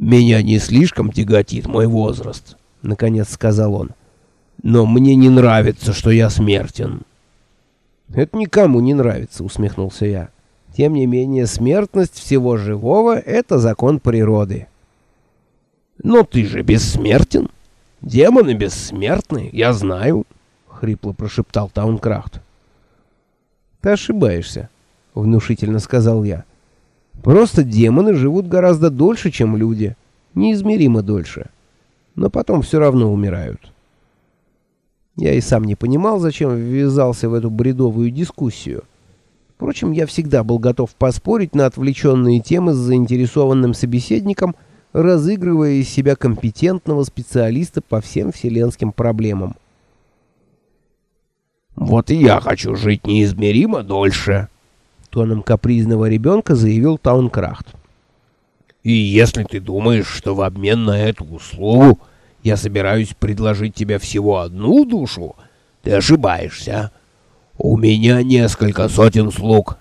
«Меня не слишком тяготит мой возраст», — наконец сказал он. «Но мне не нравится, что я смертен». «Это никому не нравится», — усмехнулся я. «Тем не менее, смертность всего живого — это закон природы». «Но ты же бессмертен. Демоны бессмертны, я знаю», — хрипло прошептал Таункрафт. «Ты ошибаешься», — внушительно сказал я. «Просто демоны живут гораздо дольше, чем люди, неизмеримо дольше, но потом все равно умирают». Я и сам не понимал, зачем ввязался в эту бредовую дискуссию. Впрочем, я всегда был готов поспорить на отвлеченные темы с заинтересованным собеседником, разыгрывая из себя компетентного специалиста по всем вселенским проблемам. «Вот и я хочу жить неизмеримо дольше», — тоном капризного ребенка заявил Таункрахт. «И если ты думаешь, что в обмен на эту услугу я собираюсь предложить тебе всего одну душу, ты ошибаешься. У меня несколько сотен слуг.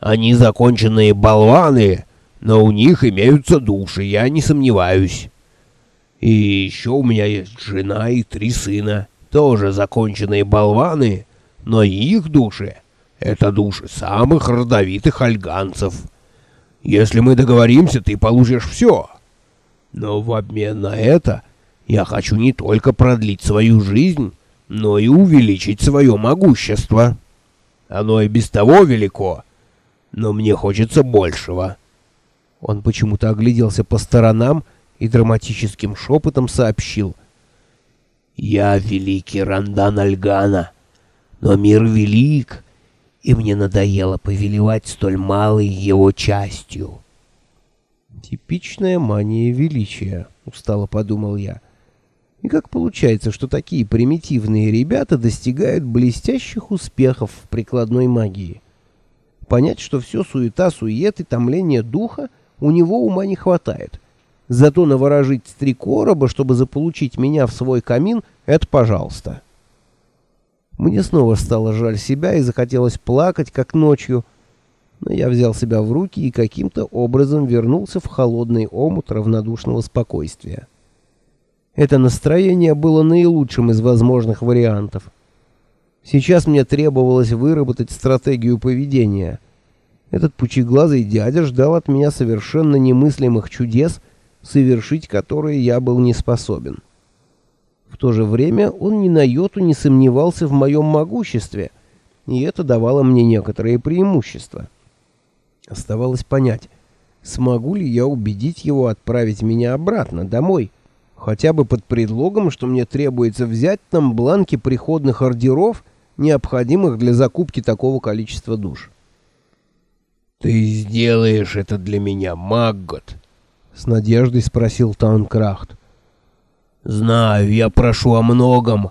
Они законченные болваны, но у них имеются души, я не сомневаюсь. И еще у меня есть жена и три сына, тоже законченные болваны, но их души — это души самых родовитых альганцев. Если мы договоримся, ты получишь все. Но в обмен на это я хочу не только продлить свою жизнь, но и увеличить свое могущество. Оно и без того велико, но мне хочется большего. Он почему-то огляделся по сторонам и драматическим шепотом сообщил. «Я великий Рандан Альгана, но мир велик, и мне надоело повелевать столь малой его частью». «Типичная мания величия», — устало подумал я. И как получается, что такие примитивные ребята достигают блестящих успехов в прикладной магии? Понять, что все суета-сует и томление духа у него ума не хватает. Зато наворожить три короба, чтобы заполучить меня в свой камин, это пожалуйста. Мне снова стало жаль себя и захотелось плакать, как ночью. Но я взял себя в руки и каким-то образом вернулся в холодный омут равнодушного спокойствия. Это настроение было наилучшим из возможных вариантов. Сейчас мне требовалось выработать стратегию поведения. Этот пучеглазый дядя ждал от меня совершенно немыслимых чудес, совершить которые я был не способен. В то же время он ни на йоту не сомневался в моем могуществе, и это давало мне некоторые преимущества. Оставалось понять, смогу ли я убедить его отправить меня обратно, домой, — хотя бы под предлогом, что мне требуется взять там бланки приходных ордеров, необходимых для закупки такого количества душ. «Ты сделаешь это для меня, Маггот?» — с надеждой спросил Таункрахт. «Знаю, я прошу о многом,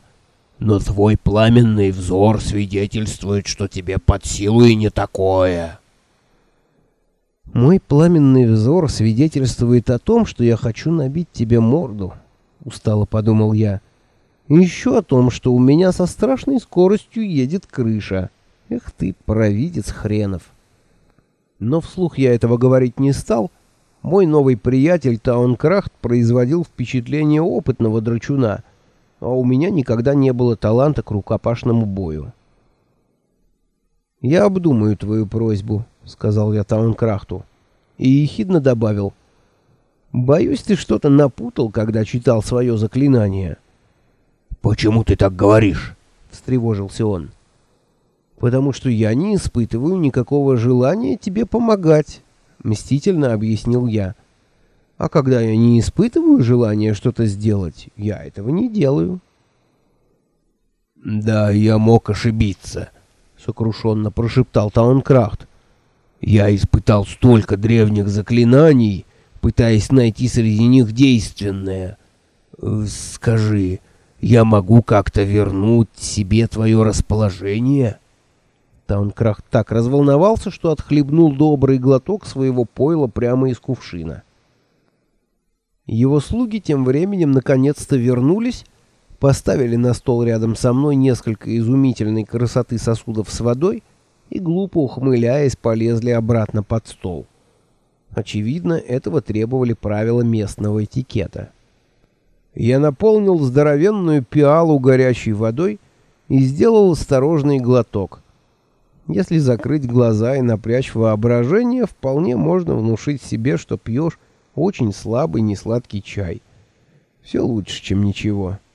но твой пламенный взор свидетельствует, что тебе под силу и не такое». «Мой пламенный взор свидетельствует о том, что я хочу набить тебе морду», — устало подумал я. «И еще о том, что у меня со страшной скоростью едет крыша. Эх ты, провидец хренов!» Но вслух я этого говорить не стал. Мой новый приятель Таункрахт производил впечатление опытного драчуна, а у меня никогда не было таланта к рукопашному бою. «Я обдумаю твою просьбу», — сказал я Таункрахту. И ехидно добавил. «Боюсь, ты что-то напутал, когда читал свое заклинание». «Почему ты так говоришь?» — встревожился он. «Потому что я не испытываю никакого желания тебе помогать», — мстительно объяснил я. «А когда я не испытываю желания что-то сделать, я этого не делаю». «Да, я мог ошибиться», — сокрушенно прошептал Таункрафт. Я испытал столько древних заклинаний, пытаясь найти среди них действенное. Скажи, я могу как-то вернуть себе твое расположение?» Таункрахт так разволновался, что отхлебнул добрый глоток своего пойла прямо из кувшина. Его слуги тем временем наконец-то вернулись, поставили на стол рядом со мной несколько изумительной красоты сосудов с водой — и, глупо ухмыляясь, полезли обратно под стол. Очевидно, этого требовали правила местного этикета. Я наполнил здоровенную пиалу горячей водой и сделал осторожный глоток. Если закрыть глаза и напрячь воображение, вполне можно внушить себе, что пьешь очень слабый несладкий чай. Все лучше, чем ничего. —